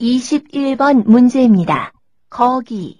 21번 문제입니다. 거기